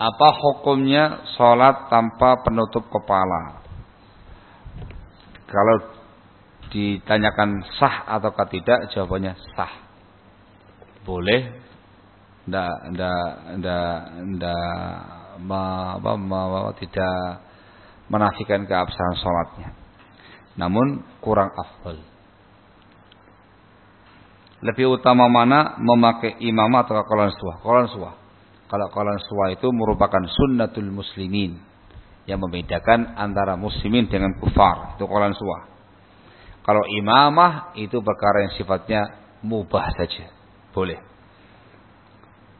Apa hukumnya sholat tanpa penutup kepala? Kalau ditanyakan sah atau tidak, jawabannya sah. Boleh. Ndak, ndak, ndak, ndak, ma, apa, ma, ma, tidak menafikan keabsahan sholatnya. Namun kurang afdal. Lebih utama mana memakai imam atau kolan suah? Kolan suah. Kalau suwa itu merupakan sunnatul muslimin yang membedakan antara muslimin dengan kufar. Itu kolan suwa. Kalau imamah itu perkara yang sifatnya mubah saja. Boleh.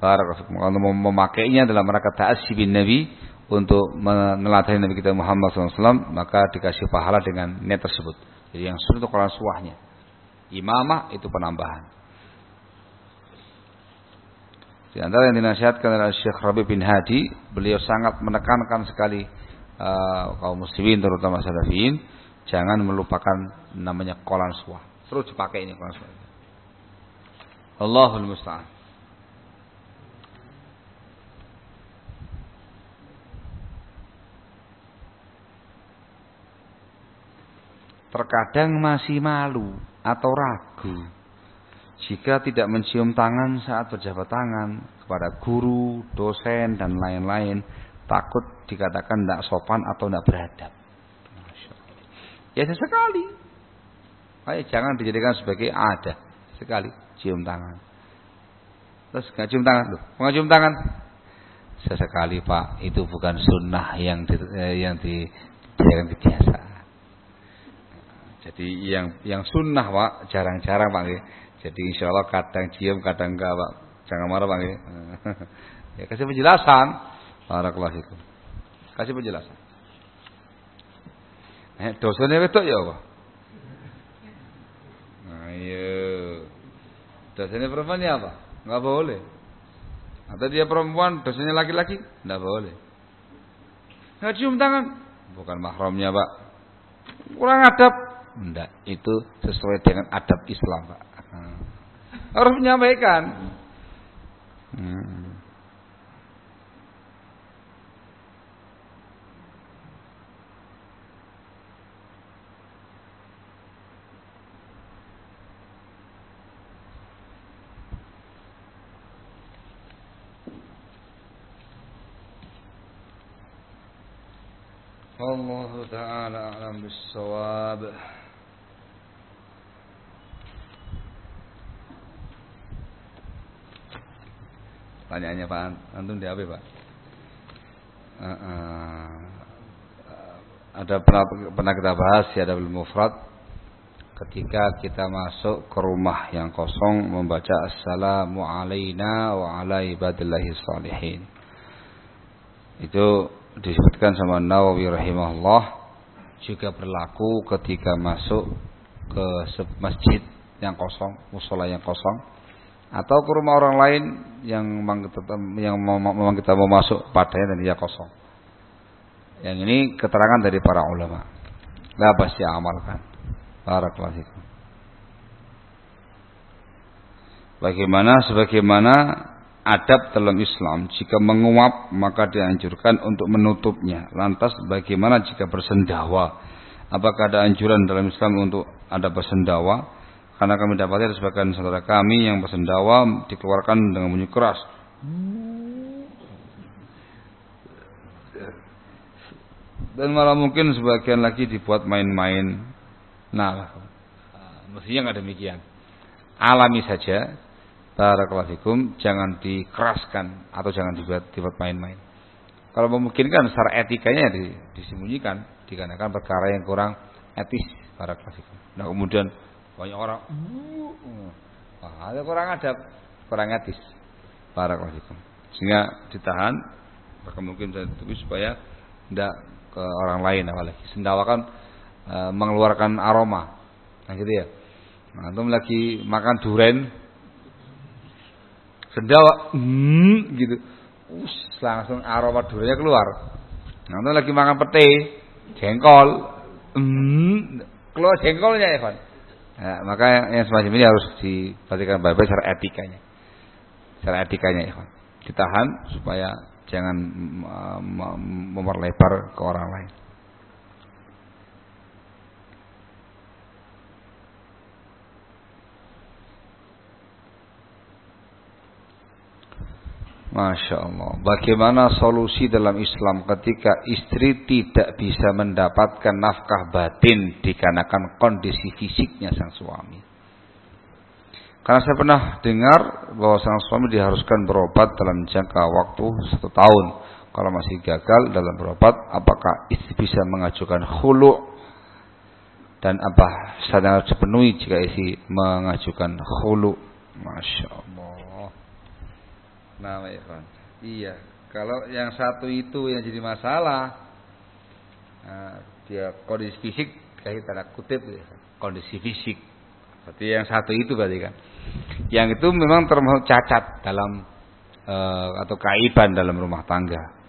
Kalau memakainya dalam rangka ta'asyi bin Nabi untuk meneladani Nabi kita Muhammad SAW maka dikasih pahala dengan niat tersebut. Jadi yang sunnah itu suahnya. Imamah itu penambahan. Di antara yang dinasihatkan oleh Syekh Rabi bin Hadi, beliau sangat menekankan sekali uh, kaum muslimin terutama salafiyin jangan melupakan namanya kolan suah. Terus dipakai ini kolan suah. Allahul musta'an. Terkadang masih malu atau ragu jika tidak mencium tangan saat berjabat tangan kepada guru, dosen, dan lain-lain, takut dikatakan tidak sopan atau tidak beradab. Ya sesekali. Jangan dijadikan sebagai ada sekali cium tangan. Terus nggak cium tangan loh, nggak cium tangan. Sesekali pak, itu bukan sunnah yang di, eh, yang dijadikan kebiasaan. Jadi yang yang sunnah pak jarang-jarang pak jadi insya Allah kadang cium, kadang enggak, Pak. Jangan marah, Pak. Ya, kasih penjelasan. Barakallahu. Kasih penjelasan. Eh, dosanya itu ya, Pak. Ayo. Dosanya perempuan ya apa? Enggak boleh. Atau dia perempuan, dosanya laki-laki? Enggak boleh. Enggak cium tangan. Bukan mahramnya, Pak. Kurang adab. Enggak, itu sesuai dengan adab Islam, Pak harus menyampaikan. Hmm. والله تعالى أعلم بالصواب Pertanyaannya Pak Antum di apa Pak? Uh, uh, ada pernah, pernah kita bahas ya ada mufrad ketika kita masuk ke rumah yang kosong membaca assalamu alaina wa ala ibadillahi salihin. Itu disebutkan sama Nawawi rahimahullah juga berlaku ketika masuk ke masjid yang kosong, musola yang kosong atau ke rumah orang lain yang memang kita, yang memang kita mau masuk padanya dan dia kosong. Yang ini keterangan dari para ulama. Lah pasti amalkan. Barakallahu Bagaimana sebagaimana adab dalam Islam jika menguap maka dianjurkan untuk menutupnya. Lantas bagaimana jika bersendawa? Apakah ada anjuran dalam Islam untuk ada bersendawa? Karena kami dapati ada sebagian saudara kami yang bersendawa dikeluarkan dengan bunyi keras. Dan malah mungkin sebagian lagi dibuat main-main. Nah, mestinya nggak demikian. Alami saja. Barakallahu jangan dikeraskan atau jangan dibuat dibuat main-main. Kalau memungkinkan secara etikanya disembunyikan dikarenakan perkara yang kurang etis barakallahu Nah, kemudian banyak orang, wah, ada kurang adab, kurang etis. Barakallahu Sehingga ditahan, maka mungkin saya tutupi supaya tidak ke orang lain apalagi. Sendawa kan e, mengeluarkan aroma. Nah gitu ya. Nah, antum lagi makan duren, sendawa, hmm, gitu. Us, langsung aroma durennya keluar. Nah, antum lagi makan pete, jengkol, hmm, keluar jengkolnya ya, Ya, maka yang semacam ini harus diperhatikan baik-baik secara etikanya. Secara etikanya ya. Ditahan supaya Jangan memperlebar ke orang lain. Masya Allah. Bagaimana solusi dalam Islam ketika istri tidak bisa mendapatkan nafkah batin dikarenakan kondisi fisiknya sang suami? Karena saya pernah dengar bahwa sang suami diharuskan berobat dalam jangka waktu satu tahun. Kalau masih gagal dalam berobat, apakah istri bisa mengajukan khulu dan apa sadar dipenuhi jika istri mengajukan khulu? Masya Allah. Nah, Ikhwan. Iya, kalau yang satu itu yang jadi masalah, nah, dia kondisi fisik kayak tanda kutip ya, kondisi fisik. Berarti yang satu itu berarti kan. Yang itu memang termasuk cacat dalam uh, atau kaiban dalam rumah tangga.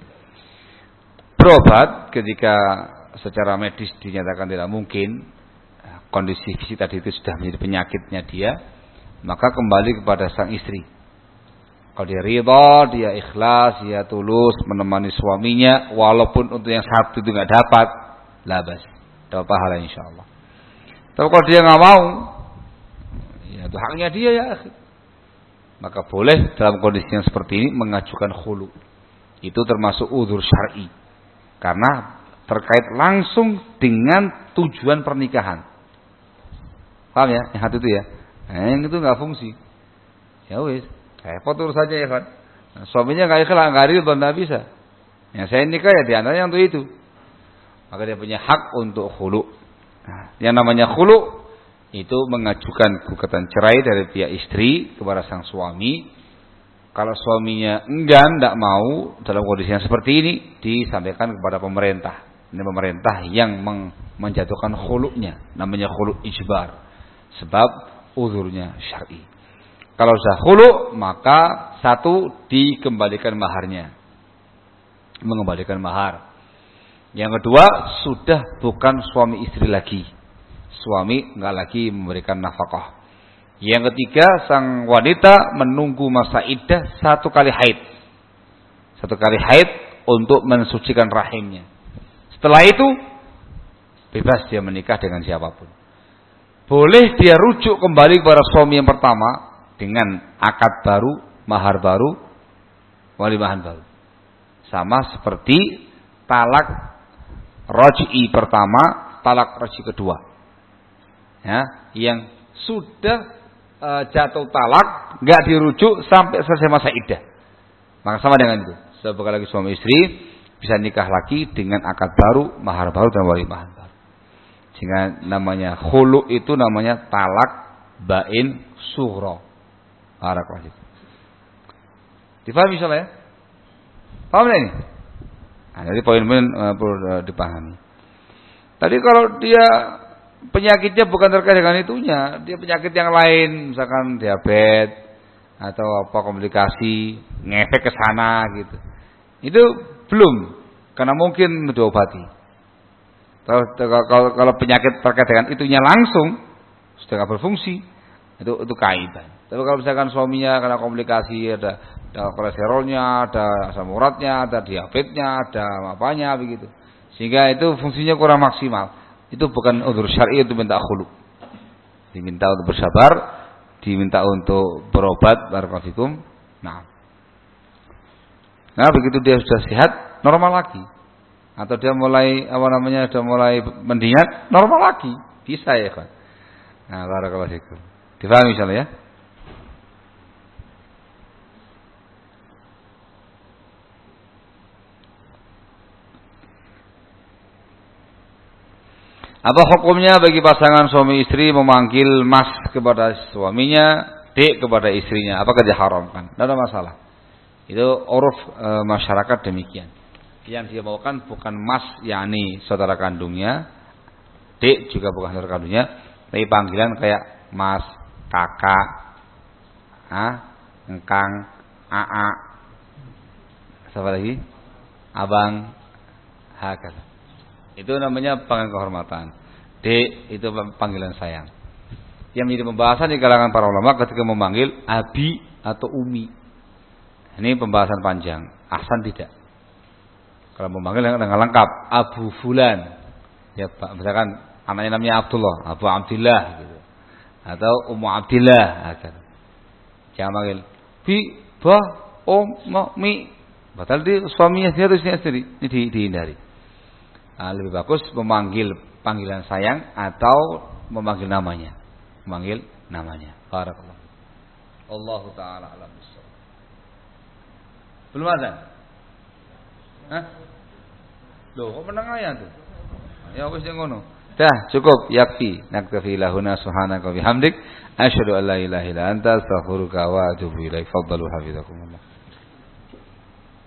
Berobat ketika secara medis dinyatakan tidak mungkin kondisi fisik tadi itu sudah menjadi penyakitnya dia, maka kembali kepada sang istri kalau dia ridha, dia ikhlas, dia tulus menemani suaminya, walaupun untuk yang satu itu nggak dapat, labas, dapat pahala insya Allah. Tapi kalau dia nggak mau, ya itu haknya dia ya. Maka boleh dalam kondisi yang seperti ini mengajukan khulu. Itu termasuk udur syar'i. Karena terkait langsung dengan tujuan pernikahan. Paham ya? Yang satu itu ya. Yang itu nggak fungsi. Ya wis, Repot saja ya kan. Suaminya nggak ikhlas, nggak adil, nggak bisa. Yang saya nikah ya di antaranya untuk itu. Maka dia punya hak untuk khulu. Nah, yang namanya khulu itu mengajukan gugatan cerai dari pihak istri kepada sang suami. Kalau suaminya enggan, tidak mau dalam kondisi yang seperti ini, disampaikan kepada pemerintah. Ini pemerintah yang menjatuhkan khulunya, namanya khulu ijbar. Sebab uzurnya syar'i. Kalau sudah hulu, maka satu dikembalikan maharnya. Mengembalikan mahar. Yang kedua, sudah bukan suami istri lagi. Suami nggak lagi memberikan nafkah. Yang ketiga, sang wanita menunggu masa iddah satu kali haid. Satu kali haid untuk mensucikan rahimnya. Setelah itu, bebas dia menikah dengan siapa pun. Boleh dia rujuk kembali kepada suami yang pertama dengan akad baru, mahar baru, walimahan baru. Sama seperti talak roji pertama, talak roji kedua. Ya, yang sudah e, jatuh talak nggak dirujuk sampai selesai masa iddah. Maka sama dengan itu. Sebagai lagi suami istri bisa nikah lagi dengan akad baru, mahar baru dan walimahan baru. Sehingga namanya khulu itu namanya talak bain sughra. Barakallahu fiik. Difahami insyaallah ya? Paham ini? Nah, jadi poin-poin uh, perlu uh, dipahami. Tadi kalau dia penyakitnya bukan terkait dengan itunya, dia penyakit yang lain, misalkan diabetes atau apa komplikasi, ngefek ke sana gitu. Itu belum, karena mungkin diobati. Kalau, kalau, kalau penyakit terkait dengan itunya langsung sudah berfungsi, itu itu kaitan. Tapi kalau misalkan suaminya karena komplikasi ada ada kolesterolnya, ada asam uratnya, ada diabetesnya, ada apanya begitu. Sehingga itu fungsinya kurang maksimal. Itu bukan udur syar'i itu minta khulu. Diminta untuk bersabar, diminta untuk berobat barakallahu Nah. Nah, begitu dia sudah sehat, normal lagi. Atau dia mulai apa namanya, sudah mulai mendingat, normal lagi. Bisa ya, kan. Nah, barakallahu fikum. Difahami misalnya ya? Apa hukumnya bagi pasangan suami istri memanggil mas kepada suaminya, dek kepada istrinya? Apakah diharamkan? Tidak ada masalah. Itu uruf e, masyarakat demikian. Yang dia bawakan bukan mas, yakni saudara kandungnya, dek juga bukan saudara kandungnya, tapi panggilan kayak mas, kakak, ah, engkang, aa, siapa lagi? Abang, hakata. Itu namanya panggilan kehormatan. D itu panggilan sayang. Yang menjadi pembahasan di kalangan para ulama ketika memanggil abi atau umi. Ini pembahasan panjang. Ahsan tidak. Kalau memanggil dengan lengkap Abu Fulan. Ya Pak, misalkan anaknya namanya Abdullah, Abu Abdullah gitu. Atau Ummu Abdillah agar. Jangan manggil bi, ba, om, ma, mi. Batal di suaminya atau istrinya sendiri. Ini di, dihindari. Nah, lebih bagus memanggil panggilan sayang atau memanggil namanya. Memanggil namanya. Barakallah. Allah taala alam Belum ada? Hah? Loh, kok menang ayat tuh? Ya wis ngono. Dah, cukup yakfi. Naktafi lahuna subhanaka bihamdik asyhadu an la ilaha illa anta astaghfiruka wa atubu ilaik. Faddalu hafizakumullah.